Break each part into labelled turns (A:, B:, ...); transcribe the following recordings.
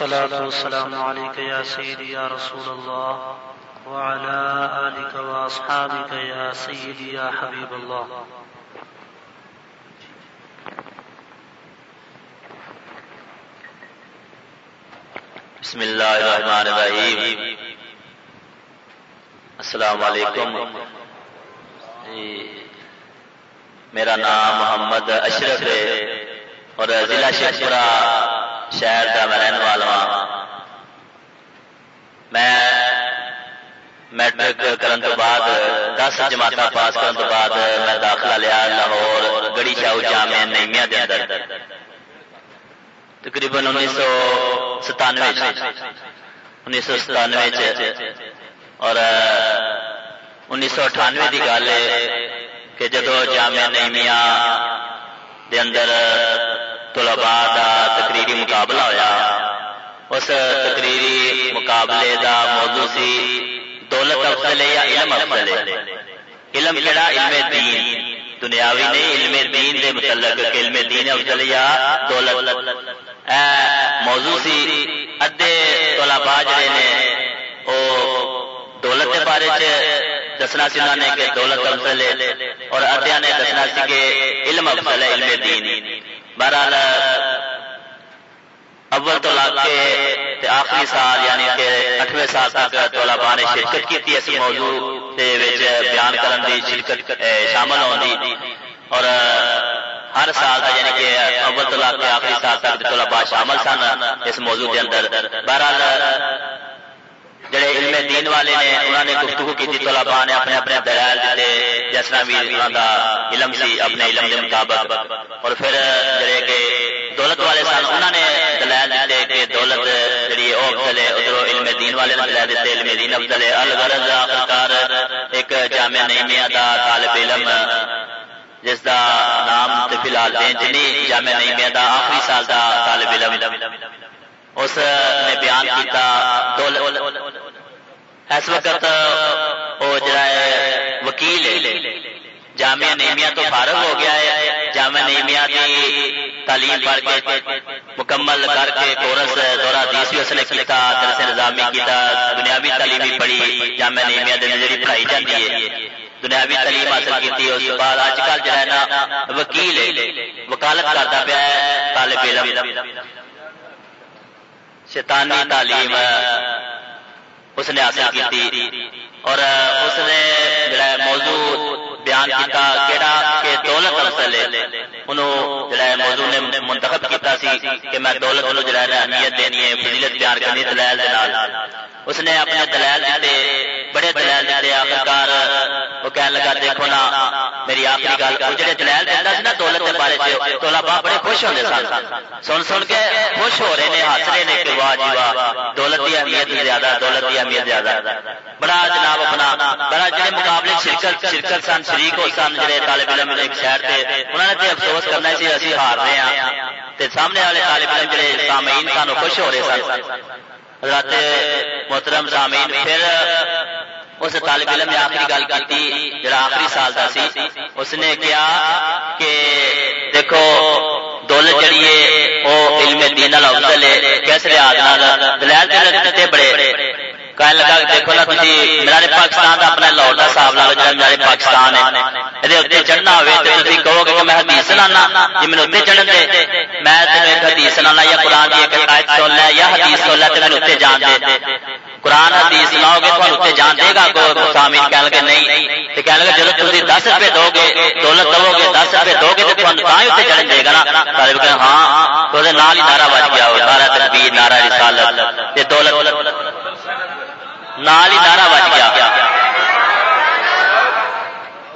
A: الصلاة والسلام عليك يا سيدي يا رسول الله وعلى آلك وأصحابك يا سيدي يا حبيب الله.
B: بسم اللہ الرحمن الرحیم السلام علیکم جی، میرا نام محمد اشرف ہے اور ضلع شیخپورا شہر کا میں رہنے والا ہوں میں میٹرک کرنے تو بعد دس جماعت پاس کرنے تو بعد میں داخلہ لیا لاہور، گڑی شاہ جامع نیمیا کے اندر۔ تقریباً انیس سو ستانوے انیس سو ستانوے اور انیس سو اٹھانوے کی گل ہے کہ جدو جامع نیمیا دے اندر طلبا دا تقریری مقابلہ ہویا۔ اس تقریری مقابلے دا موضوع سی دولت افضل ہے یا علم افضل ہے علم کہڑا علم دین۔ دنیاوی نہیں علم دین دے متعلق علم دین افضل یا دولت۔ اے موضوع سی ادھے طلبا جڑے نے او دولت کے بارے چ دسنا سی انہوں نے کہ دولت افضل ہے اور ادیا نے دسنا سی کہ علم افضل ہے علم دین۔ بہرحال، اول تو لا کے آخری سال یعنی کہ اٹھویں سال تک طلبا نے شرکت کی اس موضوع کے بیان کرنے کی شرکت شامل ہونے اور، ہر سال کا یعنی کہ اول تو لا کے آخری سال تک طلبا شامل سن اس موضوع کے اندر، بہرحال، جڑے علم دین والے نے، انہوں نے گفتگو کی طلبا نے اپنے اپنے دلائل دیتے جس طرح بھی انہوں کا علم سی اپنے علم کے مطابق۔ اور پھر جڑے کہ دولت والے سن انہوں نے دلائل دیتے کہ دولت جڑی وہ افضل ہے ادھر علم دین والے نے دلائل دیتے علم دین افضل ہے الغرض آخرکار ایک جامع نعیمیہ دا طالب علم، جس دا نام تے فی الحال دین جنی جامع نعیمیہ دا آخری سال دا طالب علم۔ اس نے بیان کیتا دولت۔ اس وقت وہ جڑا ہے وکیل ہے۔ جامعہ نیمیا تو فارغ ہو گیا ہے۔ جامعہ نیمیا کی تعلیم پڑھ کے مکمل کر کے کورس دورہ دیس اس نے کیتا درس نظامی کیتا دنیاوی تعلیم بھی پڑھی۔ جامعہ نیمیا دے جڑی پڑھائی جاتی ہے۔ دنیاوی تعلیم حاصل کی اس کے بعد اج کل جو ہے نا، وکیل ہے۔ وکالت کرتا پیا ہے، طالب علم۔ شیطانی تعلیم اس نے حاصل کی اور اس نے جڑا موضوع بیان کیتا کیڑا کہ دولت افضل ہے۔ انہوں جڑا موضوع نے منتخب کیتا سی کہ میں دولت نو جڑا ہے اہمیت دینی ہے فضیلت بیان کرنی دلائل دے نال۔ اس نے اپنے دلائل دیتے بڑے دلائل دیتے آخرکار وہ کہنے لگا دیکھو نا میری آخری گل وہ جڑے دلائل دیتا سی نا دولت کے بارے چ طلبا بڑے خوش ہوتے سن۔ سن سن کے خوش ہو رہے ہیں ہس رہے ہیں کہ واہ جی واہ، دولت کی اہمیت زیادہ، دولت کی اہمیت زیادہ۔ بڑا جناب اپنا، بڑا جڑے مقابلے شرکت شرکت سن، شریک ہو سن، جڑے طالب علم ایک شہر سے انہوں نے تے افسوس کرنا سی، اسی ہار رہے ہیں تے سامنے والے طالب علم جڑے سامعین سانو خوش ہو رہے سن۔ حضرت محترم سامعین، پھر اس طالب علم نے آخری گل کی جڑا آخری سال کا سی، اس نے کیا کہ دیکھو دولت جڑی ہے وہ علم دین افضل ہے کیسے لحاظ نال؟ دلائل دیتے بڑے۔ کہنے لگا دیکھو نا تھی میرے پاکستان کا اپنا لاہور کا حساب لا لو جا میرے پاکستان ہے۔ یہ اتنے چڑھنا ہوئے تو تھی کہو گے کہ میں حدیث لانا جی میرے اتنے چڑھن دے۔ میں تین ایک حدیث لانا یا قرآن کی ایک آیت سن لے یا حدیث سن لے تو میرے اتنے جان دے۔ قرآن، حدیث، لاؤ گے تو اتنے جان دے گا سامین کہہ لگے نہیں. تو کہہ لگے جب تھی دس روپے دو گے دولت دو گے دس روپے دو گے تو تمہیں کہاں اتنے چڑھن دے گا نا. طالب کہ ہاں تو نال ہی نعرہ بچ گیا نعرہ تکبیر، نعرہ رسالت. دولت، نال ہی نعرہ بچ گیا.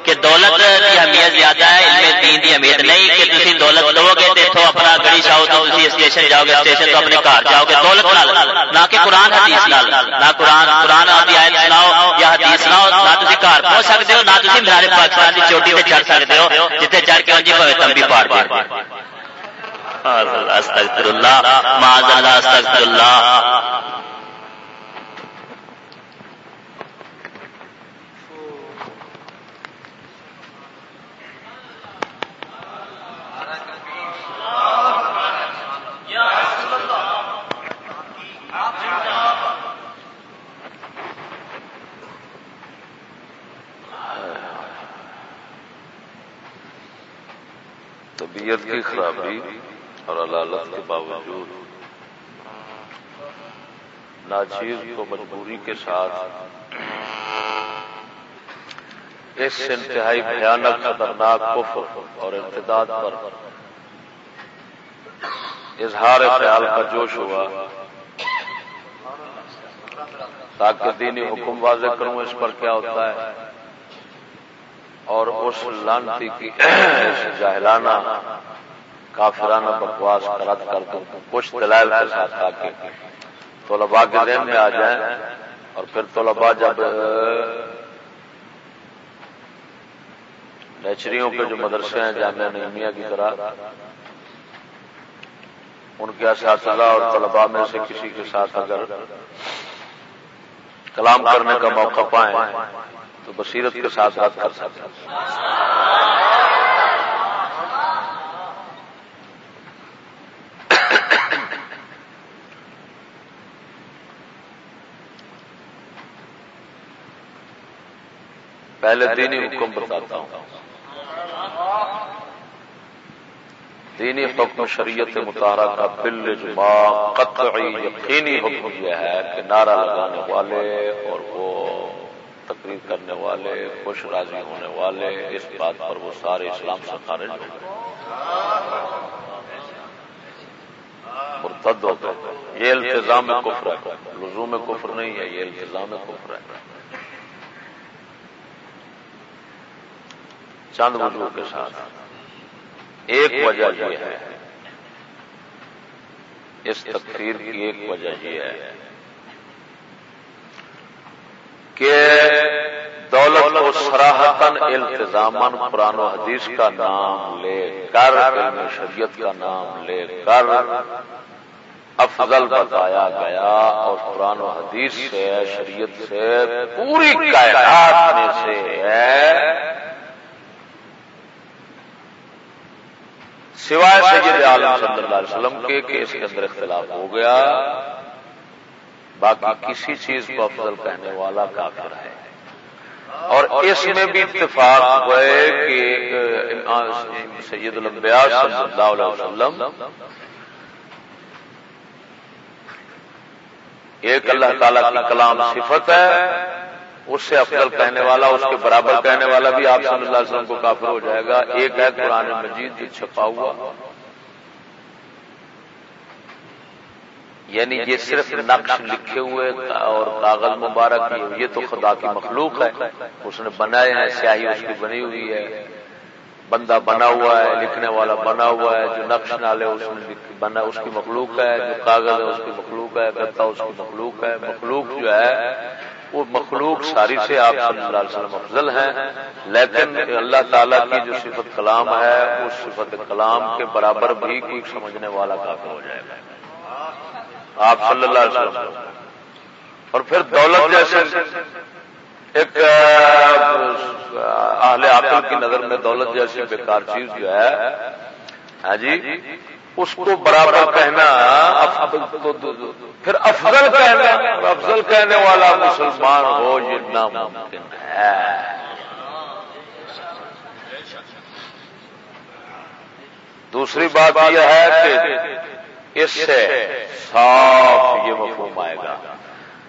B: کہ دولت کی اہمیت زیادہ ہے، علم دین کی اہمیت نہیں، کہ تھی دولت دو گے تو اتوں اپنا گڑی جاؤ تو تھی اسٹیشن جاؤ گے اسٹیشن تو اپنے گھر جاؤ گے دولت نال، نہ کہ قرآن حدیث نال، نہ قرآن قرآن آدھی آیت سناؤ یا حدیث سناؤ، نہ تھی گھر پہنچ سکتے ہو، نہ تھی میرے پاکستان کی چوٹی پہ چڑھ سکتے ہو جتنے چڑھ کے انجی پوے تم بھی پاڑ پاڑ استغفر اللہ، معاذ اللہ، استغفر اللہ۔
C: طبیعت کی خرابی اور علالت کے باوجود ناچیز کو مجبوری کے ساتھ اس انتہائی بھیانک خطرناک کفر اور ارتداد پر اظہار خیال کا جوش ہوا تاکہ دینی حکم واضح کروں اس پر کیا ہوتا ہے اور اس لانتی کی جاہلانہ کافرانہ بکواس کا رد کر دوں۔ کچھ دلائل کے ساتھ تاکہ طلباء کے ذہن میں آ جائیں اور پھر طلباء جب نیچریوں کے جو مدرسے ہیں جامعہ نعمیہ کی طرح ان کے اساتذہ اور طلباء میں سے کسی کے ساتھ اگر کلام کرنے کا موقع پائیں تو بصیرت کے ساتھ رد کر سکتے پہلے دینی حکم بتاتا ہوں۔ دینی حکم شریعت مطالعہ کا بل اجماع قطعی یقینی حکم یہ ہے کہ نعرہ لگانے والے اور وہ تقریر کرنے والے، خوش راضی ہونے والے، اس بات پر وہ سارے اسلام سے خارج ہو گئے۔ مرتد ہو گئے۔ یہ التظام کفر ہے۔ لزوم کفر نہیں ہے، یہ التظام کفر ہے۔ چند وجوہ کے ساتھ۔ ایک وجہ یہ ہے۔ اس تقریر کی ایک وجہ یہ ہے کہ دولت و سراہتن التظام قرآن و حدیث کا نام لے کر شریعت کا نام لے کر افضل بتایا گیا اور قرآن و حدیث سے شریعت سے پوری کائنات میں سے ہے۔ سوائے سید عالم صلی اللہ علیہ وسلم کے کہ اس کے اندر اختلاف ہو گیا، باقی کسی چیز کو افضل کہنے والا کافر ہے۔ اور اس میں بھی اتفاق ہوئے کہ سید الانبیاء صلی اللہ علیہ وسلم ایک اللہ تعالی کا کلام صفت ہے اس سے افضل کہنے والا، اس کے برابر کہنے والا بھی آپ صلی اللہ علیہ وسلم کو کافر ہو جائے گا۔ ایک ہے قرآن مجید جو چھپا ہوا۔ یعنی یہ صرف نقش لکھے ہوئے اور کاغذ مبارک یہ تو خدا کی مخلوق ہے۔ اس نے بنائے ہیں، سیاہی اس کی بنی ہوئی ہے۔ بندہ بنا ہوا ہے، لکھنے والا بنا ہوا ہے، جو نقش نالے اس بنا، اس کی مخلوق ہے۔ جو کاغذ ہے، اس کی مخلوق ہے گتا اس کی مخلوق ہے۔ مخلوق جو ہے وہ مخلوق ساری سے آپ صلی اللہ علیہ وسلم افضل ہیں. لیکن اللہ تعالیٰ کی جو صفت کلام ہے اس صفت کلام کے برابر بھی کوئی سمجھنے والا کافی ہو جائے گا۔ آپ صلی اللہ علیہ وسلم۔ اور پھر دولت جیسے ایک اہل عقل کی نظر میں دولت جیسی بیکار چیز جو ہے۔ ہاں جی؟ اس کو برابر کہنا پھر افضل کہنا افضل کہنے والا مسلمان ہو، یہ ناممکن ہے۔ دوسری بات یہ ہے کہ اس سے صاف یہ مفہوم آئے گا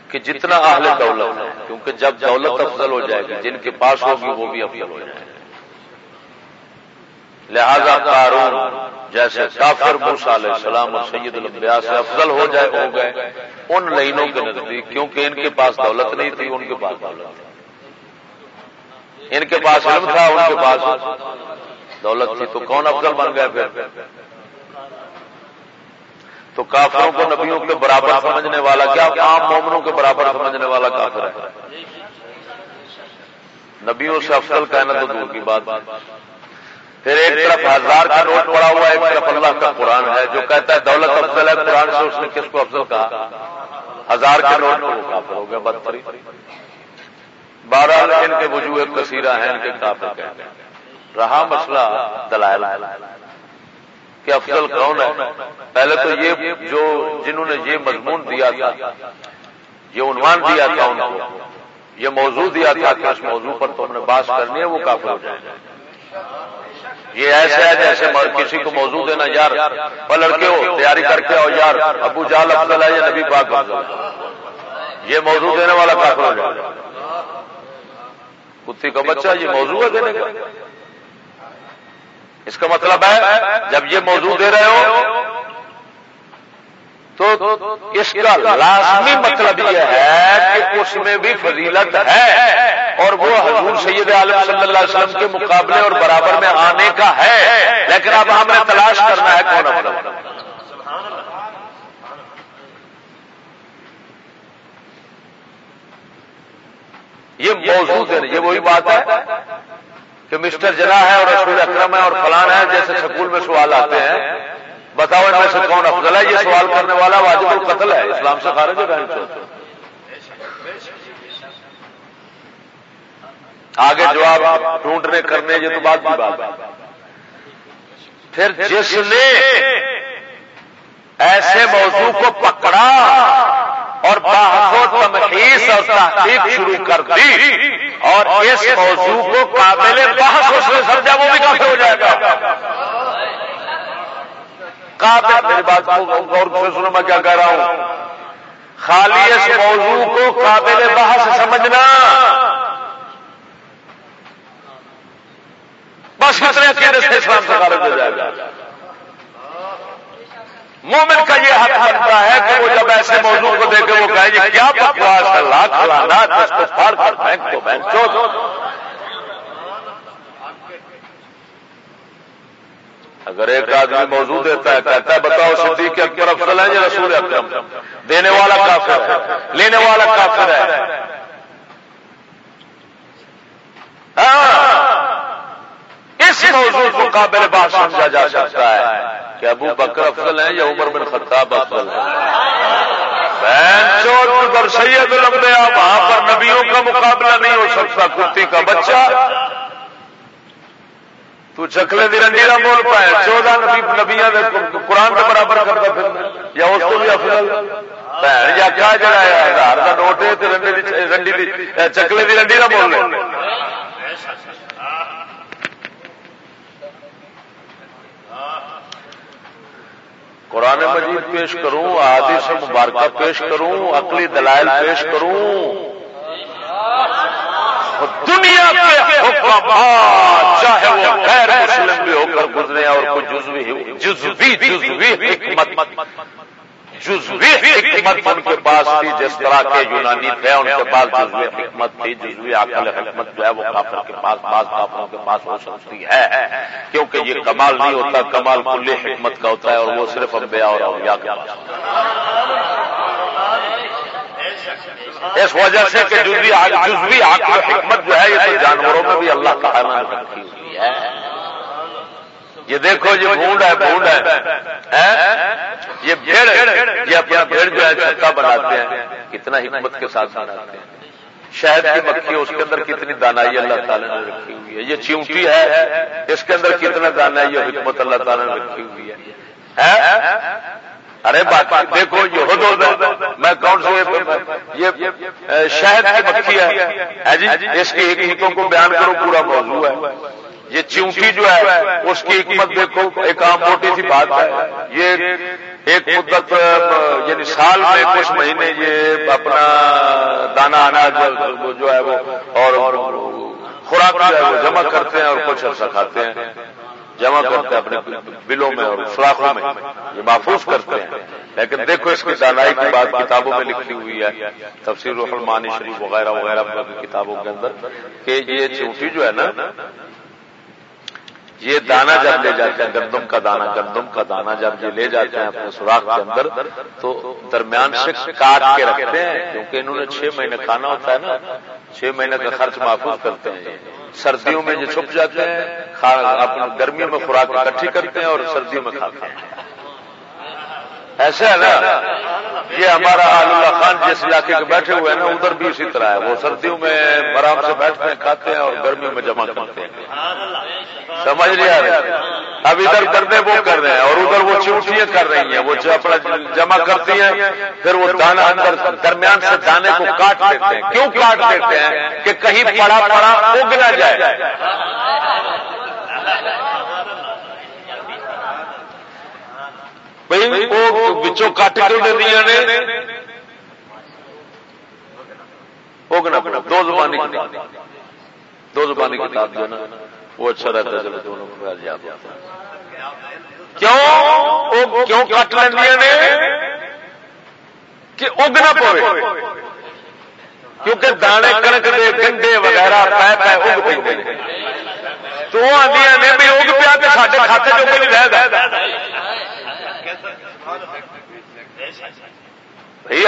C: کہ جتنا اہل دولت ہے کیونکہ جب دولت افضل ہو جائے گی، جن کے پاس ہوگی، وہ بھی افضل ہو جائے گا لہذا قارون جیسے کافر موسا علیہ السلام اور سید الانبیاء سے افضل ہو جائے، ہو گئے۔ ان لائنوں کے نزدیک، کیونکہ ان کے پاس دولت نہیں تھی، ان کے پاس دولت تھی۔ ان کے پاس علم تھا، ان کے پاس دولت تھی۔ تو کون افضل بن گئے پھر؟ تو کافروں کو نبیوں کے برابر سمجھنے والا، کیا عام مومنوں کے برابر سمجھنے والا کافر ہے؟ نبیوں سے افضل کہنا تو دور کی بات۔ پھر ایک طرف ہزار کا نوٹ پڑا ہوا ایک طرف اللہ کا قرآن ہے، جو کہتا ہے دولت افضل ہے، قرآن سے اس نے کس کو افضل کہا؟ ہزار کے نوٹ کو کافر ہو گیا، بدتری۔ بارہ ان کے وجوہ کثیرہ ہیں، ان کے کافر رہا مسئلہ دلائل۔ کہ افضل کون ہے؟ پہلے تو یہ جو جنہوں نے یہ مضمون دیا تھا، یہ عنوان دیا تھا ان کو، یہ موضوع دیا تھا کہ اس موضوع پر تو ہم نے بات کرنی ہے، وہ کافی ہو جائے یہ ایسے ہے جیسے کسی کو موضوع دینا، یار اور لڑکے ہو، تیاری کر کے آؤ، یار، ابو جال افضل ہے یا نبی پاک افضل یہ موضوع دینے والا کافر ہو جائے کتی کا بچہ، یہ موضوع ہے دینے کا۔ اس کا مطلب ہے، جب یہ موضوع دے رہے ہو، تو اس کا لازمی مطلب یہ ہے کہ اس میں بھی فضیلت ہے۔ اور وہ حضور سید عالم صلی اللہ علیہ وسلم کے مقابلے اور برابر میں آنے کا ہے۔ لیکن اب ہمیں تلاش کرنا ہے کون اپنا۔ یہ موجود ہے، یہ وہی بات ہے کہ مسٹر جنا ہے اور رسول اکرم ہے اور فلان ہے، جیسے سکول میں سوال آتے ہیں۔ بتاؤ ان میں سے کون افضل ہے؟ یہ سوال کرنے والا واجب القتل ہے، اسلام سے خارج ہے آگے جواب ڈھونڈنے کرنے یہ تو بات کی بات پھر جس نے ایسے موضوع کو پکڑا اور تمخیص اور تحقیق شروع کر دی اور اس موضوع کو قابل بحث اس نے سمجھا وہ بھی کافی ہو جائے گا۔ قابل میری بات کو غور سے سنو، میں کیا کہہ رہا ہوں۔ خالی اس موضوع کو قابل بحث سمجھنا۔ بس اتنے اکیلے سے اسلام سے خارج ہو جائے گا۔ مومن کا یہ حق بنتا ہے کہ وہ جب ایسے موضوع کو دیکھے وہ کہے گی کیا بکواس ہے، لاکھ لانا اس کو پھاڑ کر پھینک کو بہن چوتھ اگر ایک آدمی موضوع دیتا ہے، کہتا ہے، بتاؤ صدیق کے اکبر افضل ہے یا رسول اکرم؟ دینے والا کافر ہے۔ لینے والا کافر ہے۔ ہاں۔ اس موضوع کو قابل بات سمجھا جا سکتا ہے کہ ابو بکر افضل ہے یا عمر بن خطاب افضل ہے پر سید الانبیاء وہاں پر نبیوں کا مقابلہ نہیں ہو سکتا، کتی کا بچہ۔ تو چکلے دی رنڈی کا مول پائے، چودہ نبی نبیا قرآن کے برابر کرتا پھر یا اس کو بھی افضل۔ بھن یا کیا جڑا ہے ہزار کا نوٹ ہے رنڈی چکلے دی رنڈی کا مول قرآن مجید پیش کروں آدی سے مبارکہ پیش کروں، عقلی دلائل پیش کروں۔ دنیا کے ہاں، چاہے وہ غیر مسلم بھی ہو کر گزرے اور کوئی جزوی جزوی جزوی حکمت۔ جزوی حکمت ان کے پاس تھی، جس طرح کے یونانی تھے، ان کے پاس جزوی حکمت تھی، جزوی عقل حکمت جو ہے وہ کافر کے پاس، بعض کافروں کے پاس ہو سکتی ہے، کیونکہ یہ کمال نہیں ہوتا، کمال کل حکمت کا ہوتا ہے اور وہ صرف انبیاء اور اولیاء کے پاس اس وجہ سے کہ جزوی جزوی عقل حکمت جو ہے، یہ تو جانوروں میں بھی اللہ کا حیمان رکھی ہوئی ہے۔ یہ دیکھو یہ بھونڈ ہے بھونڈ ہے۔ یہ بھیڑ یہ اپنا بھیڑ جو ہے چھکا بناتے ہیں۔ کتنا حکمت کے ساتھ بناتے ہیں۔ شہد کی مکھی اس کے اندر کتنی دانائی اللہ تعالیٰ نے رکھی ہوئی ہے۔ یہ چیونٹی ہے۔ اس کے اندر کتنا دانائی اور حکمت اللہ تعالیٰ نے رکھی ہوئی ہے۔ ارے بات دیکھو یہ میں کون سے یہ شہد کی مکھی ہے جی؟ اس کی حکمتوں کو بیان کرو پورا موضوع ہے۔ یہ چونٹی جو ہے، اس کی حکمت دیکھو، ایک عام موٹی سی بات ہے۔ یہ ایک مدت یعنی سال میں کچھ مہینے یہ اپنا دانا اناج جو ہے وہ اور خوراک جو ہے وہ جمع کرتے ہیں اور کچھ عرصہ کھاتے ہیں۔ جمع کرتے ہیں اپنے بلوں میں اور سوراخوں میں۔ یہ محفوظ کرتے ہیں۔ لیکن دیکھو اس کی دانائی کی بات کتابوں میں لکھی ہوئی ہے۔ تفسیر المانی شریف وغیرہ وغیرہ کتابوں کے اندر کہ یہ چونٹی جو ہے نا یہ دانا جب لے جاتے ہیں گندم کا دانا گندم کا دانا جب یہ لے جاتے ہیں اپنے سوراخ کے اندر تو درمیان سے کاٹ کے رکھتے ہیں کیونکہ انہوں نے چھ مہینے کھانا ہوتا ہے نا چھ مہینے کا خرچ محفوظ کرتے ہیں۔ سردیوں میں جو چھپ جاتے ہیں گرمیوں میں خوراک اکٹھی کرتے ہیں اور سردیوں میں کھاتے ہیں۔ ایسا ہے نا؟ یہ ہمارا اللہ خان جس علاقے کے بیٹھے ہوئے ہیں نا، ادھر بھی اسی طرح ہے۔ وہ سردیوں میں آرام سے بیٹھتے ہیں، کھاتے ہیں اور گرمیوں میں جمع کرتے ہیں۔ سمجھ نہیں آ رہے اب ادھر کرنے وہ کر رہے ہیں اور ادھر وہ چوٹیاں کر رہی ہیں۔ وہ اپنا جمع کرتی ہیں، پھر وہ دانا اندر درمیان سے دانے کو کاٹ دیتے ہیں۔ کیوں کاٹ دیتے ہیں؟ کہ کہیں پڑا پڑا اگ نہ جائے۔ بھائی، وہ بچوں کٹ کے دیا نے۔ دو زبانی کتاب۔ دو زبانی کتاب جو نا وہ اچھا رہتا ہے جب دونوں کو یاد کیوں؟ کیوں کٹ لینیا نے؟ کہ اگ نہ پوے۔ کیونکہ دانے کنک دے گنڈے وغیرہ پہ پہ اگ پہ تو آدی نے بھی اگ پیا کہ سارے کھاتے جو نہیں رہ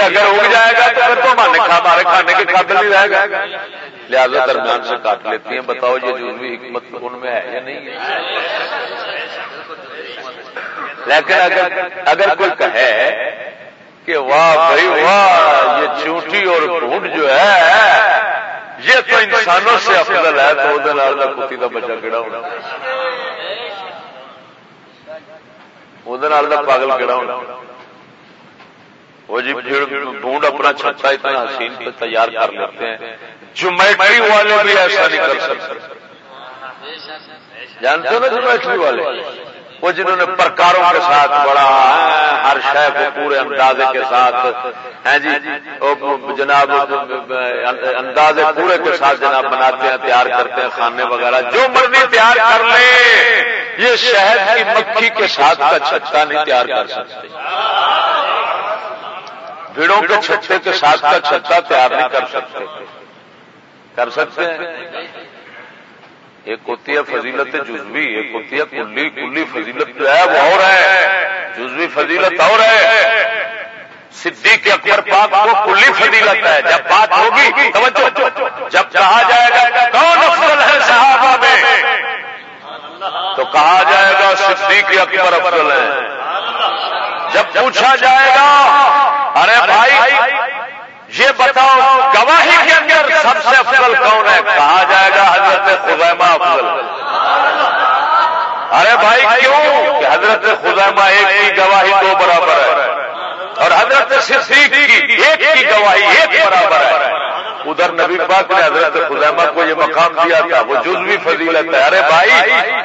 C: اگر اگ جائے گا تو پھر تو ہمارے کھانے کے کھاد نہیں رہے گا۔ لہذا درمیان سے کاٹ لیتی ہیں۔ بتاؤ یہ جو حکمت ان میں ہے یا نہیں لیکن اگر اگر کوئی کہے کہ واہ بھائی، واہ، یہ چونٹی اور ڈھونڈ جو ہے، یہ تو انسانوں سے افضل ہے۔ تو وہ کتی کا بچہ کہڑا ہونا۔ وہ پاگل کہڑا ہونا وہ جی ڈھونڈ اپنا چھتا اتنا حسین پہ تیار کر لیتے ہیں جومیٹری والے بھی ایسا نہیں کر سکتے جانتے ہو نا جومیٹری والے وہ جنہوں نے پرکاروں کے ساتھ بڑا ہر شہ کو پورے اندازے کے ساتھ ہیں جی جناب اندازے پورے کے ساتھ جناب بناتے ہیں تیار کرتے ہیں کھانے وغیرہ جو مرضی تیار کر لے یہ شہد کی مکھی کے ساتھ کا چھتا نہیں تیار کر سکتے۔ بھیڑوں کے چھٹے کے ساتھ کا چھتا تیار نہیں کر سکتے۔ کر سکتے ہیں؟ ایک ہوتی ہے فضیلت جزوی، ایک ہوتی ہے کلی کلی فضیلت جو ہے، وہ اور ہے۔ جزوی فضیلت اور ہے۔ صدیق کے اکبر پاک کو کلی فضیلت ہے۔ جب بات ہوگی جب کہا جائے گا کون افضل ہے صحابہ میں تو کہا جائے گا صدیق کے اکبر افضل ہے جب پوچھا جائے گا، ارے بھائی، یہ بتاؤ، گواہی کے اندر سب سے افضل کون ہے؟ کہا جائے گا حضرت خزیمہ افضل۔ ارے بھائی، کیوں؟ کہ حضرت خزیمہ ایک کی گواہی دو برابر ہے اور حضرت صدیق کی ایک کی گواہی ایک برابر ہے۔ ادھر نبی پاک نے حضرت خزیمہ کو یہ مقام دیا تھا، وہ جزوی فضیلت ہے۔ ارے بھائی،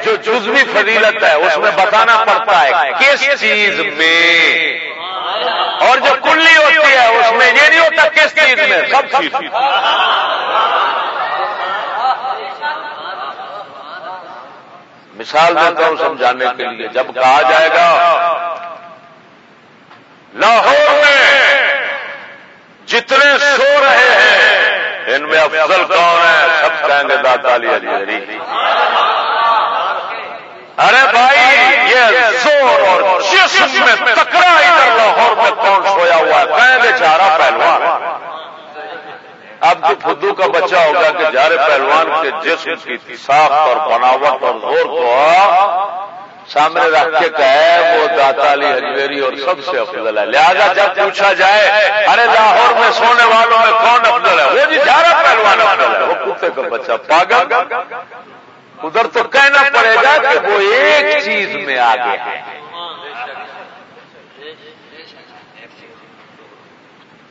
C: جو جزوی فضیلت ہے، اس میں بتانا پڑتا ہے کس چیز میں۔ اور جو کلی ہوتی ہے، اس میں یہ نہیں ہوتا کس چیز میں، سب چیز۔ مثال دیتا ہوں سمجھانے کے لیے، جب کہا جائے گا، لاہور میں جتنے سو رہے ہیں ان میں افضل کون ہے؟ سب کہیں گے داتا علی علی ارے بھائی، یہ زور اور جسم میں تکرا ادھر لاہور میں کون سویا ہوا ہے؟ میں بیچارہ پہلوان۔ اب جو فدو کا بچہ ہوگا کہ جارے پہلوان کے جسم کی ساخت اور بناوٹ اور زور کو سامنے رکھ کے کہے، وہ داتا علی ہجویری اور سب سے افضل ہے۔ لہذا جب پوچھا جائے، ارے لاہور میں سونے والوں میں کون افضل ہے؟ وہ جی جارا پہلوان افضل ہے۔ وہ کتے کا بچہ پاگل۔ ادھر تو کہنا پڑے گا کہ وہ ایک چیز میں آگے ہے۔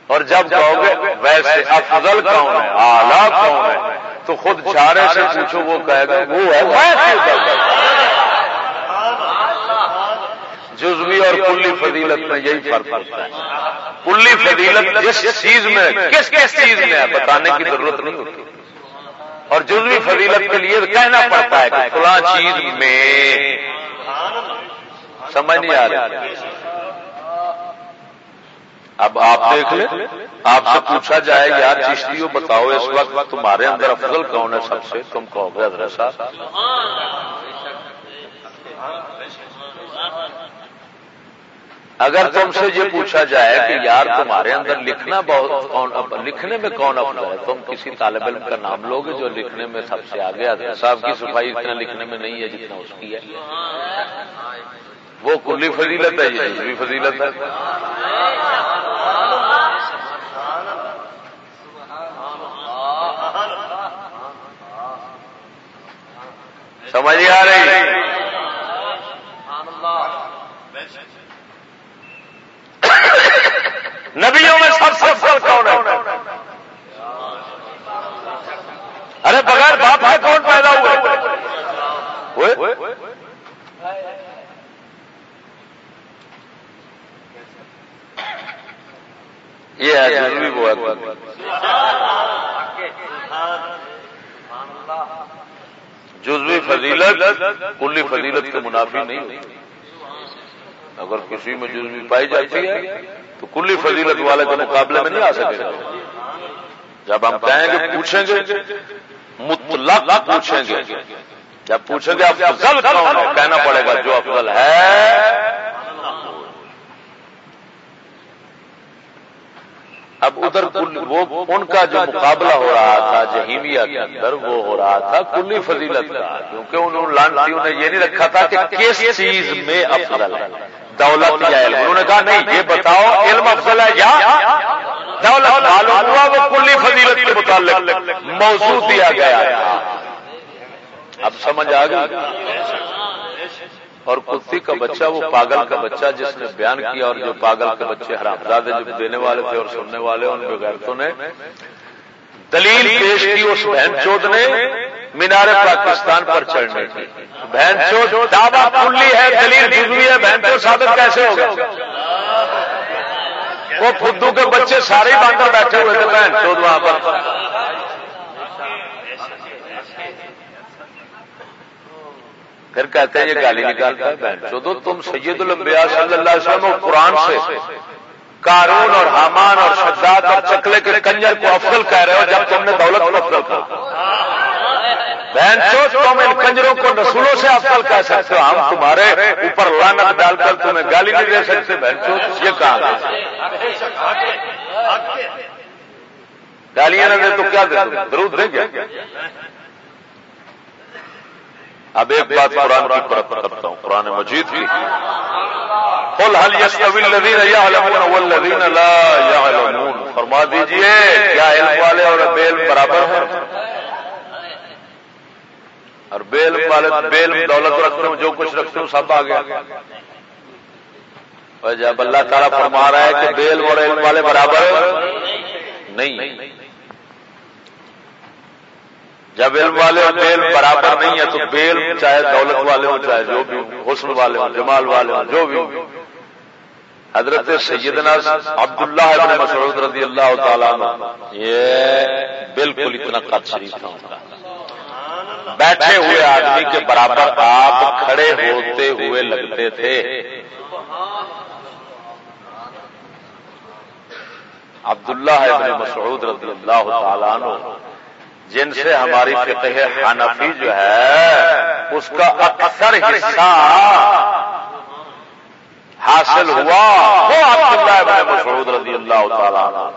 C: اور جب کہو گے، ویسے افضل کون ہے؟ آلہ کون ہے؟ تو خود چارے سے پوچھو، وہ کہے گا، وہ ہے جزوی اور کلی فضیلت میں یہی فرق پڑتا ہے۔ کلی فضیلت جس چیز میں، کس کس چیز میں ہے، بتانے کی ضرورت نہیں ہوتی۔ اور جزوی فضیلت کے لیے کہنا پڑتا ہے کہ فلاں چیز میں، سمجھ نہیں آ رہا اب آپ دیکھ لیں، آپ سے پوچھا جائے یار چشتیوں بتاؤ، اس وقت تمہارے اندر افضل کون ہے سب سے؟ تم کہو گے حضرت صاحب۔ اگر تم سے یہ پوچھا جائے کہ یار تمہارے اندر لکھنا بہت لکھنے میں کون افضل ہے؟ تم کسی طالب علم کا نام لوگے جو لکھنے میں سب سے آگے آتے صاحب کی صفائی اتنا لکھنے میں نہیں ہے جتنا اس کی ہے۔ وہ کلی فضیلت ہے یہ بھی فضیلت ہے۔ سمجھ آ رہی؟ نبیوں میں سب سے افضل کون ہے؟ ارے بغیر باپ ہے کون پیدا ہوئے؟ یہ ہے جزوی فضیلت، کلی فضیلت کے منافی نہیں اگر کسی میں جزوی پائی جاتی ہے، تو کلی فضیلت والے کے مقابلے میں نہیں آ سکے۔ جب ہم کہیں گے، پوچھیں گے، مطلق پوچھیں گے۔ جب پوچھیں گے، افضل کون ہے؟ کہنا پڑے گا، جو افضل ہے اب ادھر وہ ان کا جو مقابلہ ہو رہا تھا جہیمیا کے اندر وہ ہو رہا تھا کلی فضیلت کا کیونکہ انہوں لانٹیوں نے یہ نہیں رکھا تھا کہ کس چیز میں افضل ہے۔ دولت یا علم انہوں نے کہا نہیں یہ بتاؤ علم افضل ہے یا دولت معلوم ہوا وہ کلی فضیلت کے متعلق موضوع دیا گیا اب سمجھ آ گئی؟ اور کتی کا بچہ، وہ پاگل کا بچہ جس نے بیان کیا اور جو پاگل کے بچے حرام زادے جو دینے والے تھے اور سننے والے، ان بغیرتوں نے دلیل پیش کی اس بہن چوت نے مینار پاکستان پر چڑھنے کی۔ بہن چوت دعوی کلی ہے، دلیل جزوی ہے، بہن چوت ثابت کیسے ہوگا وہ فدو کے بچے سارے باندر بیٹھے ہوئے تھے، بہن چوت وہاں پر۔ پھر کہتے ہیں یہ گالی نکالتا ہے بہن. چودو تم سید الانبیاء صلی اللہ علیہ وسلم قرآن سے کارون اور حامان اور شداد اور چکلے کے کنجر کو افضل کہہ رہے ہو جب تم نے دولت کو افضل کہا. بہن چو تم ان کنجروں کو رسولوں سے افضل کہہ سکتے ہو، ہم تمہارے اوپر لانت ڈال کر تمہیں گالی نہیں دے سکتے بہن. چو یہ کہا گالیاں نہ دے تو کیا دے درود دیں گے اب ایک بات قرآن کی طرف کرتا ہوں، قرآن مجید کی۔ قل هل يستوي الذين يعلمون والذين لا يعلمون۔ فرما دیجیے، کیا علم والے اور بیل برابر ہیں؟ اور بیل والے بیل دولت رکھتے ہوں جو کچھ رکھتے ہوں سب آ گیا۔ جب اللہ تعالیٰ فرما رہا ہے کہ بیل اور علم والے برابر نہیں۔ جب علم والے اور بیل برابر نہیں ہے تو بیل چاہے دولت والے ہوں چاہے جو بھی حسن والے ہوں جمال والے ہوں جو بھی حضرت سیدنا عبداللہ ابن مسعود رضی اللہ تعالیٰ یہ بالکل اتنا قد شریف تھا۔ بیٹھے ہوئے آدمی کے برابر آپ کھڑے ہوتے ہوئے لگتے تھے۔ عبداللہ ابن مسعود رضی اللہ تعالیٰ جن سے ہماری فقہ حنفی جو ہے اس کا اکثر حصہ حاصل ہوا۔ وہ عبداللہ ابن مسعود رضی اللہ تعالی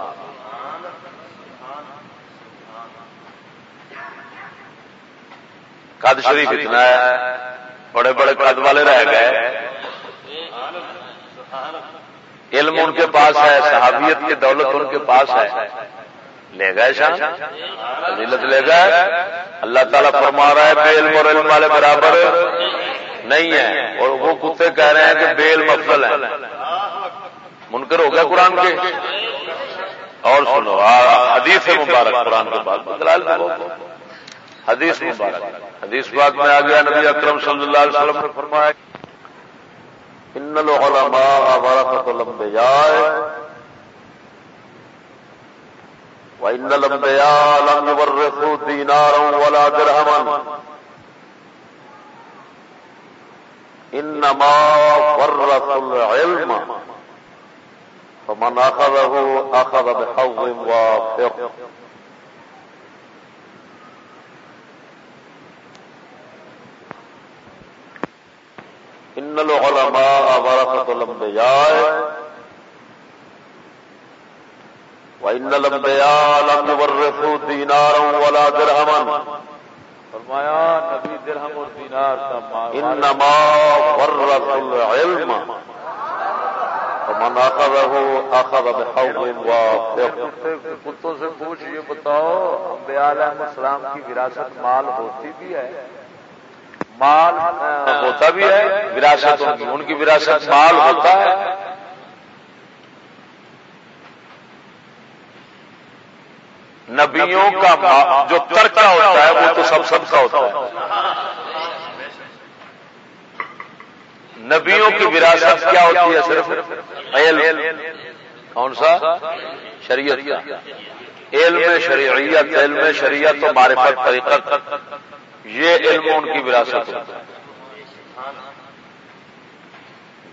C: قد شریف اتنا ہے۔ بڑے بڑے قد والے رہ گئے۔ علم ان کے پاس ہے صحابیت کی دولت ان کے پاس ہے۔ لے گئے شان؟ فضیلت لے گئے؟ اللہ تعالیٰ فرما رہا ہے بیل اور علم والے برابر نہیں ہے۔ اور وہ کتے کہہ رہے ہیں کہ بیل مفضل ہے منکر ہو گیا قرآن کے۔ اور سنو حدیث مبارک قرآن کے بعد۔ حدیث مبارک۔ حدیث بات میں آ گیا نبی اکرم صلی اللہ علیہ وسلم نے فرمایا، ان العلماء ورثۃ الانبیاء وإن الأنبياء لم يورثوا دينارا ولا درهما إنما ورثوا العلم فمن أخذه أخذ بحظ وافق إن العلماء ورثة الأنبياء وإن الأنبياء لم يورثوا دينارا ولا درهما فرمایا نبی درہم اور دینار کا انما ورث العلم فمن اخذه اخذ بحوض وافق کتوں سے پوچھ یہ بتاؤ انبیاء علیہ السلام کی وراثت مال ہوتی بھی ہے؟ مال ہوتا بھی ہے وراثت ان کی وراثت مال ہوتا ہے۔ نبیوں کا جو ترکہ ہوتا ہے، وہ تو سب سب کا ہوتا ہے۔ نبیوں کی وراثت کیا ہوتی ہے صرف؟ کون سا؟ شریعت علم شریعت علم شریعت و معرفت، طریقت۔ یہ علم ان کی وراثت ہوتا ہے۔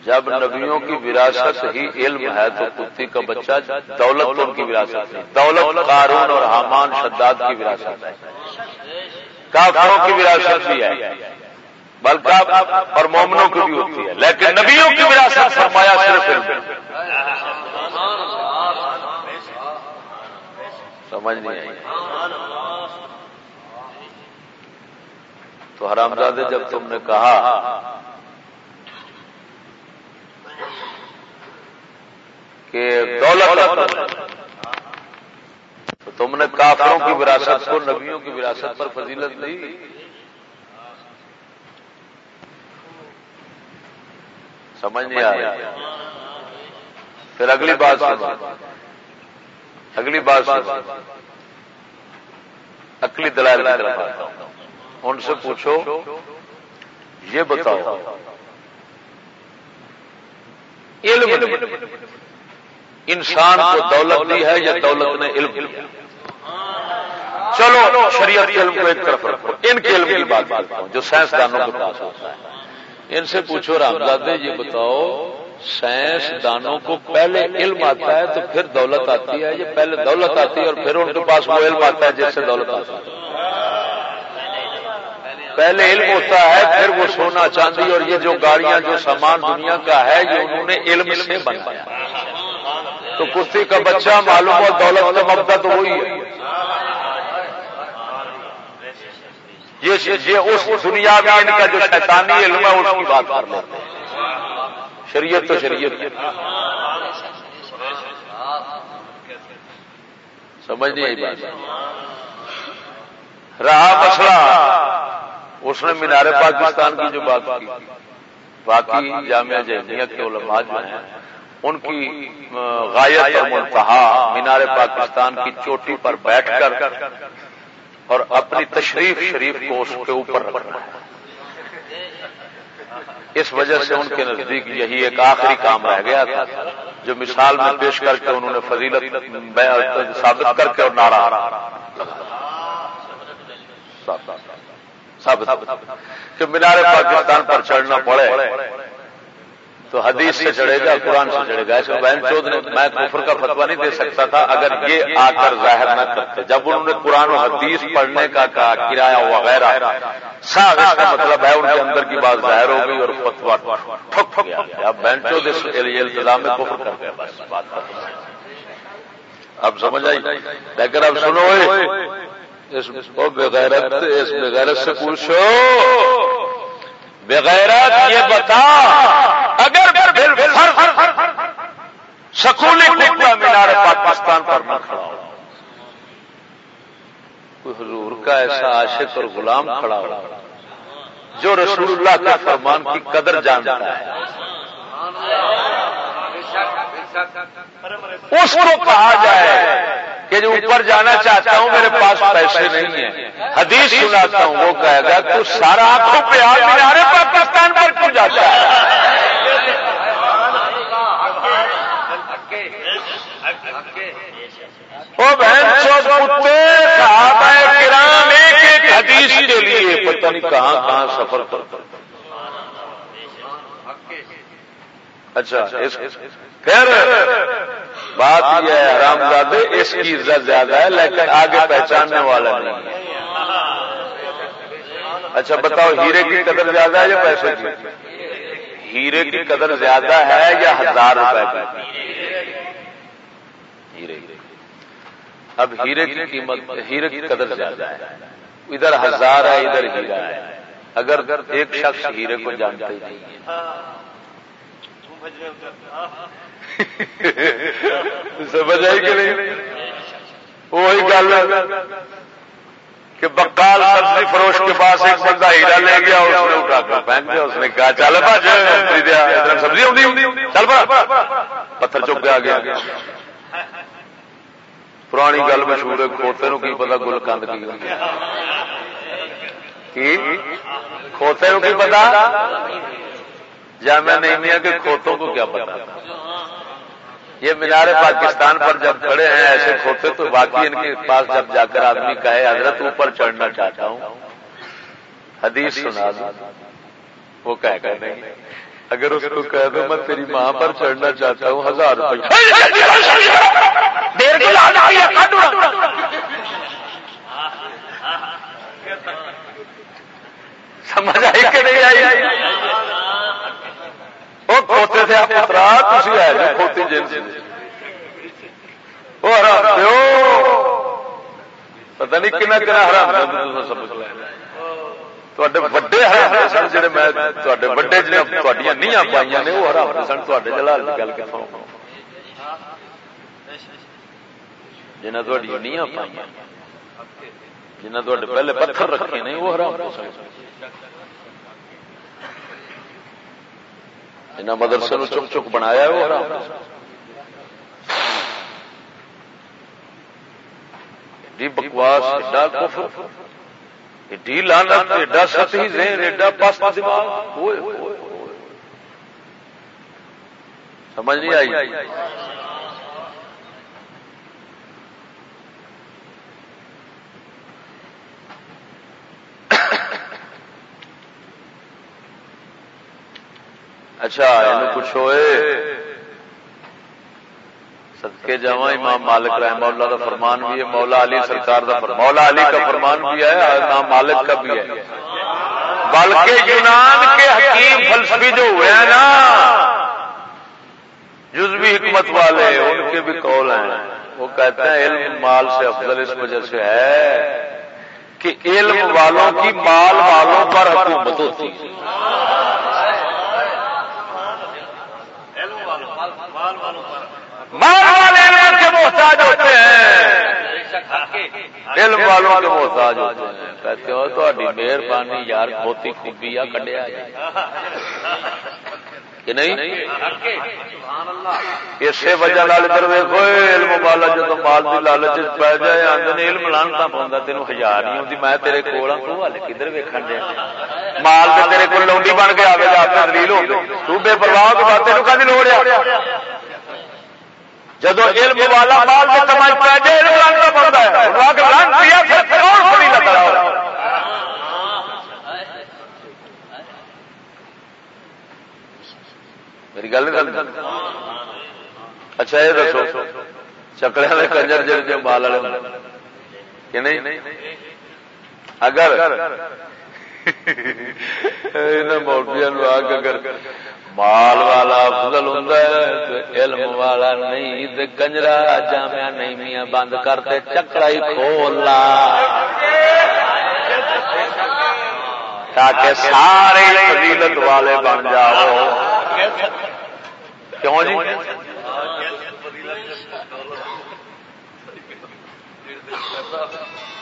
C: جب نبیوں کی وراثت ہی علم ہے تو کتی کا بچہ دولت ان کی وراثت نہیں دولت قارون اور حامان شداد کی وراثت ہے۔ کافروں کی وراثت بھی ہے۔ بلکہ اور مومنوں کی بھی ہوتی ہے۔ لیکن نبیوں کی وراثت فرمایا صرف علم۔ سمجھ نہیں آئی۔ تو حرام زادے جب تم نے کہا کہ دولت تو تم نے کافروں کی وراثت کو نبیوں کی وراثت پر فضیلت دی۔ سمجھ نہیں آیا پھر اگلی بات اگلی بات اکلی دلائل ان سے پوچھو، یہ بتاؤ۔ علم انسان کو دولت دی ہے یا دولت نے علم دیا؟ چلو، شریعت کے علم کو ایک طرف رکھو۔ ان کے علم کی بات کرتا ہوں جو سائنسدانوں کے پاس ہوتا ہے۔ ان سے پوچھو، رامزادے، یہ بتاؤ سائنس دانوں کو پہلے علم آتا ہے تو پھر دولت آتی ہے یہ پہلے دولت آتی ہے اور پھر ان کے پاس وہ علم آتا ہے جس سے دولت آتا ہے؟ پہلے علم ہوتا ہے، پھر وہ سونا چاندی اور یہ جو گاڑیاں، جو سامان دنیا کا ہے، یہ انہوں نے علم سے بنایا۔ تو کشتی کا بچہ معلوم اور دولت کا مبدا تو وہی ہے۔ یہ اس دنیا میں ان کا جو شیطانی علم ہے، اس کی بات کر لیتے ہیں۔ شریعت تو شریعت سمجھ نہیں آئی بات۔ رہا مسئلہ۔ اس نے مینار پاکستان کی جو بات کی، باقی جامعہ جہمیہ کے علماء جو ہیں، ان کی غایت اور منتہا مینار پاکستان کی چوٹی پر بیٹھ کر اور اپنی تشریف شریف کو اس کے اوپر رکھنا ہے۔ اس وجہ سے ان کے نزدیک یہی ایک آخری کام رہ گیا تھا، جو مثال میں پیش کر کے انہوں نے فضیلت ثابت کر کے اور نارا ثابت کہ مینار پاکستان پر چڑھنا پڑے۔ تو حدیث سے چڑھے گا، قرآن سے چڑھے گا۔ ایسے بہن چود نے، میں کفر کا فتوا نہیں دے سکتا تھا۔ اگر یہ آ کر ظاہر نہ کرتے، جب انہوں نے قرآن و حدیث پڑھنے کا کہا، کرایہ وغیرہ سب کا مطلب ہے ان کے اندر کی بات ظاہر ہو گئی اور فتوا ٹھک گیا۔ اب بہن چود التظام میں کفر کر گیا بس بات اب سمجھ آئی؟ لیکن اب سنو۔ اس بغیرت اس بغیرت سے پوچھو۔ بغیرت یہ بتا، اگر سکولی ٹکڑا مینار پاکستان پر نہ کھڑا ہو۔ کوئی حضور کا ایسا عاشق اور غلام کھڑا ہو، جو رسول اللہ کے فرمان کی قدر جانتا ہے۔ اس کو کہا جائے کہ جو اوپر جانا چاہتا ہوں، میرے پاس پیسے نہیں ہیں۔ حدیث سناتا ہوں، وہ کہے گا، تو سارا آنکھوں پہ آپ پاکستان پر کیوں جاتا ہے؟ وہ بہن کتے کرام، ایک ایک حدیث کے لیے پتہ نہیں کہاں کہاں سفر کرتا اچھا پھر بات یہ ہے حرام زادے اس کی عزت زیادہ ہے لیکن آگے پہچاننے والا نہیں ہے اچھا بتاؤ ہیرے کی قدر زیادہ ہے یا پیسے کی؟ ہیرے کی قدر زیادہ ہے یا ہزار روپے کی؟ ہیرے اب ہیرے کی قیمت ہیرے کی قدر زیادہ ہے۔ ادھر ہزار ہے ادھر ہیرا ہے۔ اگر ایک شخص ہیرے کو جانتا ہی نہیں ہے۔ سمجھ آئی کہ نہیں؟ وہی گل کہ بکال سبزی فروش کے پاس ایک بندہ ہیرا لے گیا، اس نے اٹھا کر پہن دیا اس نے کہا، چل پا سبزی ہوتی چل پتھر چک کے آ گیا۔ پرانی گل مشہور ہے، کھوتے نو کی پتا گل کند کی کھوتے نو کی پتا جامع نہیں کہ کھوتوں کو کیا پتا یہ مینار پاکستان پر جب کھڑے ہیں ایسے کھوتے تو باقی ان کے پاس جب جا کر آدمی کہے حضرت اوپر چڑھنا چاہتا ہوں۔ حدیث سنا وہ کہہ کر نہیں۔ اگر اس کو کہہ دو میں تیری ماں پر چڑھنا چاہتا ہوں ہزار روپئے سمجھ آئی کہ نہیں آئی؟ کھوتے تھے پترا تھی ہے کھوتی جن وہ پتا نہیں کنا کنا حرام سمجھ سن، جڑے میں وڈے پائی نے وہ حرام سن تے جلال کی گل کے جنہیں پائی جنہیں پہلے پتھر رکھے نے وہ حرام سن۔ انہیں مدرسے چک چک بنایا ہے وہ حرام۔ جی بکواس، ایڈا کفر۔ ایڈی لانت ایڈا سطحی ذہن، ایڈا پاس دماغ۔ سمجھ نہیں آئی؟ اچھا کچھ ہوئے۔ صدقے جاوا امام مالک رحمہ اللہ کا فرمان بھی ہے مولا علی سرکار کا مولا علی کا فرمان بھی ہے امام مالک کا بھی ہے۔ بلکہ یونان کے حکیم فلسفی جو ہوئے ہیں نا جزوی حکمت والے ان کے بھی قول ہیں۔ وہ کہتے ہیں علم مال سے افضل اس وجہ سے ہے کہ علم والوں کی مال والوں پر حکومت ہوتی ہے۔ مال والے علم کے محتاج ہوتے ہیں۔ علم والوں کے محتاج ہوتے ہیں۔ کہتے ہو تو مہربانی یار ہی خوبی کڈیا کہ نہیں؟ اسی وجہ ویکو علم والا جب مال کی لالچ پی جائے آدھے علم لانتا پاؤں تین ہزار نہیں آتی میں تیرے کول ہوں والے کدھر ویکن دیا مال تو تیرے کو لونڈی بن کے آئے گا دلیل ہو تو بے پرواہ تین کا لوڑ آ جب علم والا مال سے سمجھ پہ جائے علم لاننا پڑتا ہے۔ میری گل نہیں اچھا یہ دسو۔ چکڑے والے کنجر جڑے جو مال والے کہ نہیں؟ اگر مولویا اگر مال والا افضل ہوں علم والا نہیں کنجرا جامع نہیں میاں بند کرتے چکرا ہی کھولا تاکہ سارے فضیلت والے بن جاؤ کیوں جی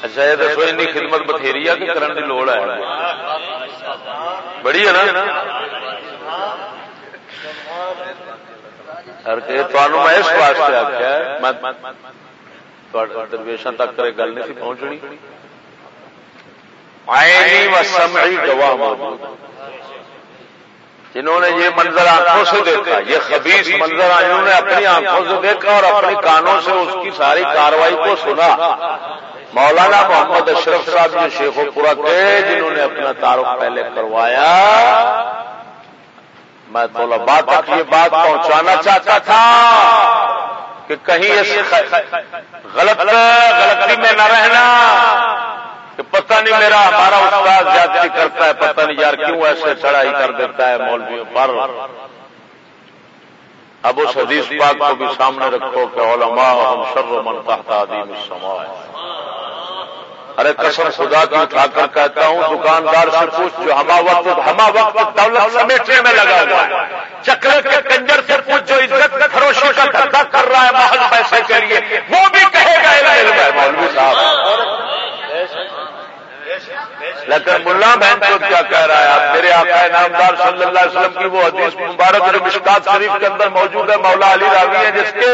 C: اچھا یہ دسو این خدمت بتھیری ہے کہ کرن کی لوڑ ہے بڑی ہے نا میں اس واسطے آخیا درویشا تک گل نہیں پہنچنی۔ گواہ موجود جنہوں نے یہ منظر آنکھوں سے دیکھا، یہ خبیص منظر انہوں نے اپنی آنکھوں سے دیکھا اور اپنی کانوں سے اس کی ساری کاروائی کو سنا۔ مولانا محمد اشرف صاحب جو شیخ و پورا کے جنہوں نے اپنا تعارف پہلے کروایا میں بات تک یہ بات پہنچانا چاہتا تھا کہ کہیں اس غلط غلطی میں نہ رہنا کہ پتہ نہیں میرا ہمارا استاد زیادتی کرتا ہے، پتہ نہیں یار کیوں ایسے چڑھائی کر دیتا ہے مولویوں پر۔ اب اس حدیث پاک کو بھی سامنے رکھو کہ علماء ہم شر من تحت عدیم السماء ارے قسم خدا کی اٹھا کر کہتا ہوں، دکاندار سے پوچھ، جو ہما وقت ہما وقت دولت سمیٹنے میں لگا ہوا ہے۔ چکر کے کنجر سے پوچھ، جو عزت فروشی کا دھندا کر رہا ہے محل پیسے کے لیے، وہ بھی کہے گا مولوی صاحب لیکن ملا بہن تو کیا کہہ رہا ہے؟ آپ میرے آقا نامدار صلی اللہ علیہ وسلم کی وہ حدیث مبارک جو مشکات شریف کے اندر موجود ہے، مولا علی راوی ہے جس کے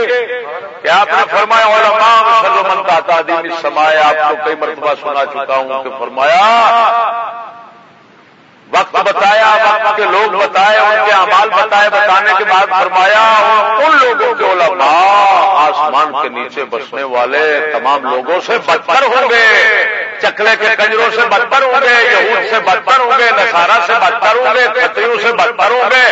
C: کہ آپ نے فرمایا، علماء سلمن کا تعدیم اس سمایا آپ کو کئی مرتبہ سنا چکا ہوں کہ فرمایا، وقت بتایا، وقت کے لوگ بتائے، ان کے امال بتائے، بتانے کے بعد فرمایا، ان لوگوں کے علماء آسمان کے نیچے بسنے والے تمام لوگوں سے بدتر ہوں گے۔ چکلے کے کنجروں سے بدتر ہوں گے یہود سے بدتر ہوں گے نسارا سے بدتر ہوں گے کتریوں سے بدتر ہوں گے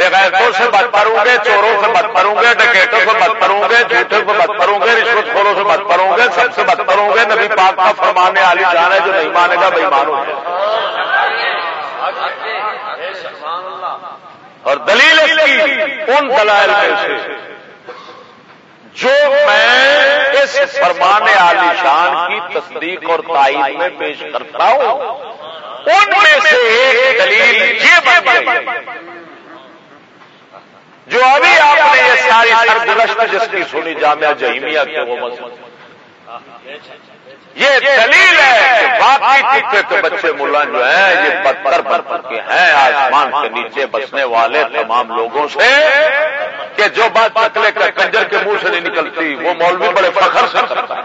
C: بغیرتوں سے بدتر ہوں گے چوروں سے بدتر ہوں گے ڈکیٹوں سے بدتر ہوں گے جھوٹوں سے بدتر ہوں گے رشوت خوروں سے بدتر ہوں گے سب سے بدتر ہوں گے نبی پاک کا فرمانے والی جان ہے جو نہیں مانے گا بھائی مانو اور دلیل ان دلائل میں سے جو میں اس فرمان عالی شان کی تصدیق اور تائید میں پیش کرتا ہوں، ان میں سے ایک دلیل یہ بن گئی۔ جو ابھی آپ نے یہ ساری سرگرشت جس کی سنی جامعہ جہیمیہ کے وہ مسئلہ یہ دلیل ہے۔ باقی ٹکے کے بچے ملا جو ہیں، یہ بدتر بن کے ہیں۔ آسمان کے نیچے بسنے والے تمام لوگوں سے کہ جو بات چکلے کا کنجر کے منہ سے نہیں نکلتی، وہ مولوی بڑے فخر سے کرتا ہے۔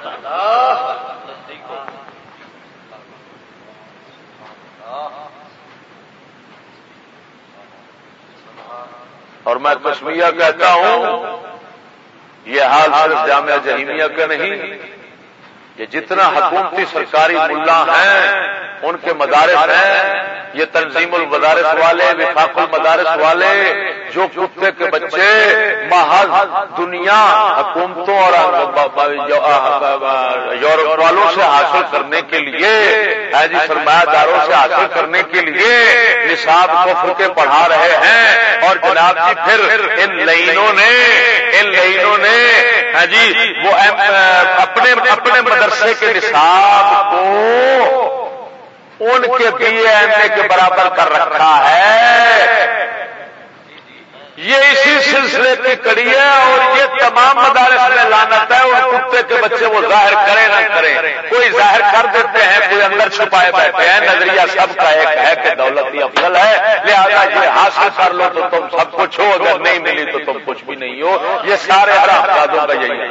C: اور میں کشمیہ کہتا ہوں، یہ حال صرف جامعہ جہیمیہ کا نہیں یہ جتنا حکومتی سرکاری ملا ہیں، ان کے مدارس ہیں، یہ تنظیم المدارس والے، وفاق المدارس والے، جو کتے کے بچے، محض دنیا حکومتوں اور یورپ والوں سے حاصل کرنے کے لیے جی سرمایہ داروں سے حاصل کرنے کے لیے نصاب کفر کے پڑھا رہے ہیں۔ اور جناب جی پھر ان لائنوں نے، ان لائنوں نے ہاں جی وہ اپنے اپنے مدرسے کے نصاب کو ان کے بی ایم اے کے برابر کر رکھا ہے۔ یہ اسی سلسلے کی کڑی ہے اور یہ تمام مدارس میں لانت ہے اور کتے کے بچے وہ ظاہر کریں نہ کریں۔ کوئی ظاہر کر دیتے ہیں، کوئی اندر چھپائے بیٹھے ہیں۔ نظریہ سب کا ایک ہے کہ دولت ہی افضل ہے۔ لہٰذا یہ حاصل کر لو تو تم سب کچھ ہو، اگر نہیں ملی تو تم کچھ بھی نہیں ہو۔ یہ سارے افرادوں کا یہی ہے۔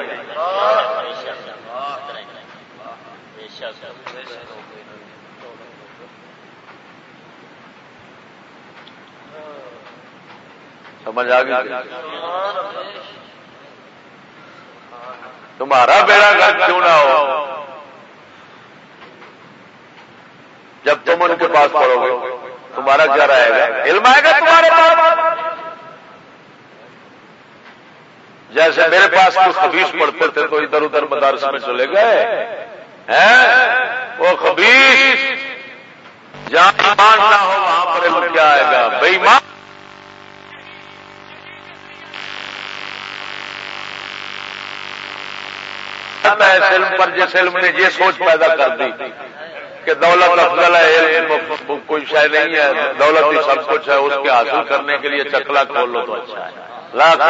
C: سمجھ آ گئی تمہارا بیڑا گھر کیوں نہ ہو؟ جب تم ان کے پاس پڑھو گے، تمہارا کیا رہے گا۔ علم آئے گا تمہارے پاس؟ جیسے میرے پاس کچھ خبیص پڑھتے تھے تو ادھر ادھر مدارس میں چلے گئے۔ وہ خبیص۔ جہاں نہ ہو، وہاں پر علم کیا آئے گا؟ بے ایمان ہے اس علم پر، جس علم نے یہ سوچ پیدا کر دی کہ دولت افضل ہے علم کوئی شے نہیں ہے، دولت بھی سب کچھ ہے، اس کے حاصل کرنے کے لیے چکلا کھول لو تو اچھا ہے۔ لاکھ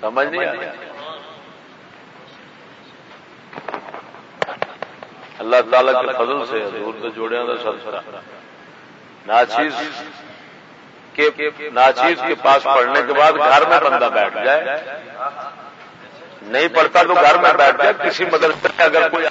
C: سمجھ نہیں اللہ تعالی کے فضل سے حضور سے جوڑے سر سرا ناچیز کے ناچیز کے پاس پڑھنے کے بعد گھر میں بندہ بیٹھ جائے۔ نہیں پڑھتا تو گھر میں بیٹھ جائے، کسی مدرسے اگر کوئی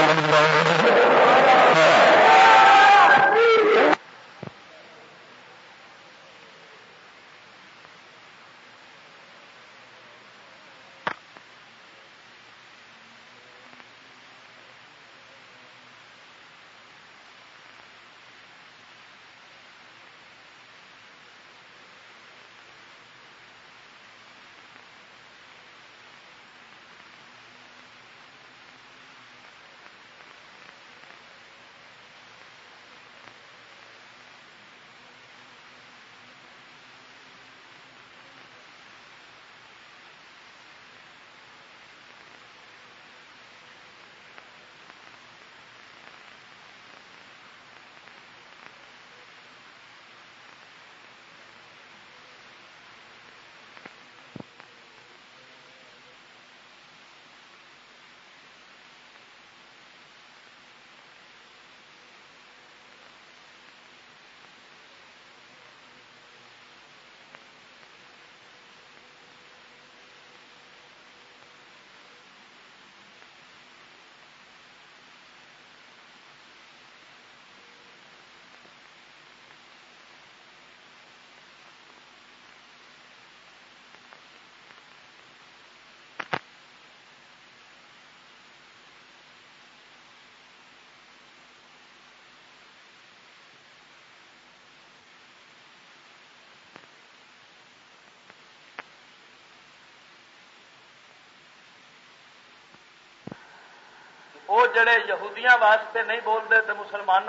C: رنگ
D: وہ جڑے یہودیاں واسطے نہیں بولتے تو مسلمان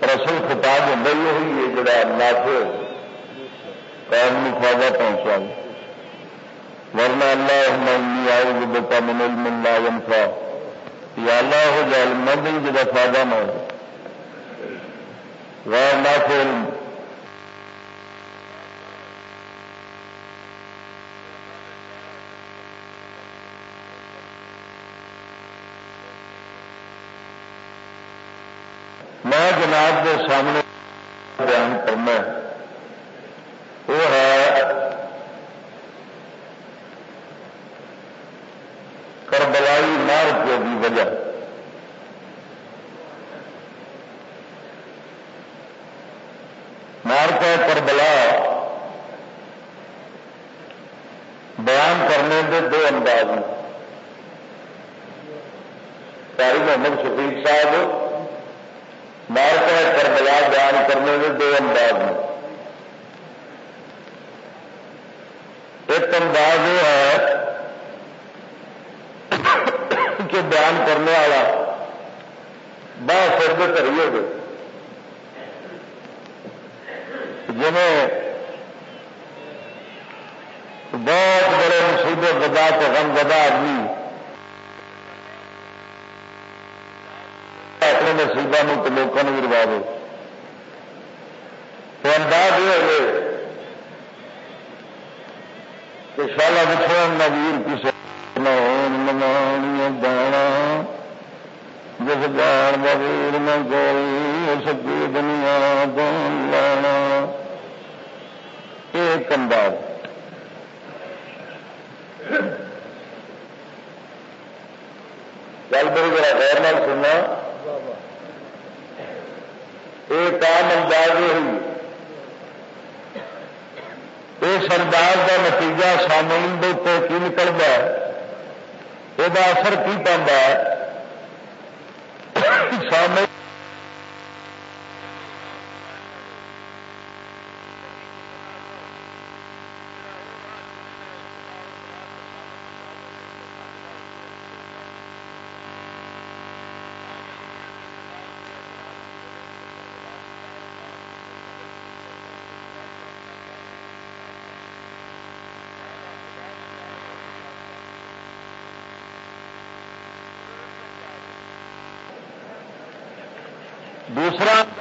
D: پر اصل خطاب ہوں ہوئی ہے جڑا اللہ سے قوم فائدہ پہنچا۔ ورنہ اللہ آئی بتا من علم لا ينفع یا اللہ ہو جائے مند جڑا فائدہ نہ ہو۔ غیر نہ علم میں جناب سامنے بیان کرنا ہے کربلائی مارکے کی وجہ مارکا کربلا بیان کرنے کے دو انداز ساری محمد شفیق صاحب مارکا کربلا بیان کرنے کے دو انداز ہیں ایک انداز یہ ہے کہ بیان کرنے والا بہت سر کریے گے جنہیں بہت بڑے مصیبت گدا تو غم گدا آدمی اپنے نصیبوں تو لوگوں بھی روا دے تو انداز یہ ہوئے کہ شالا بچوں نویر کسی منانی دانا جس گان بیر میں گوئی اس کی دنیا دون لانا ایک انداز گل بڑی بڑا غیر نال سننا ایک عام انداز ہوئی اس انداز کا نتیجہ سامعین کے کی نکلتا ہے یہ اثر کی پہ ہے دوسرا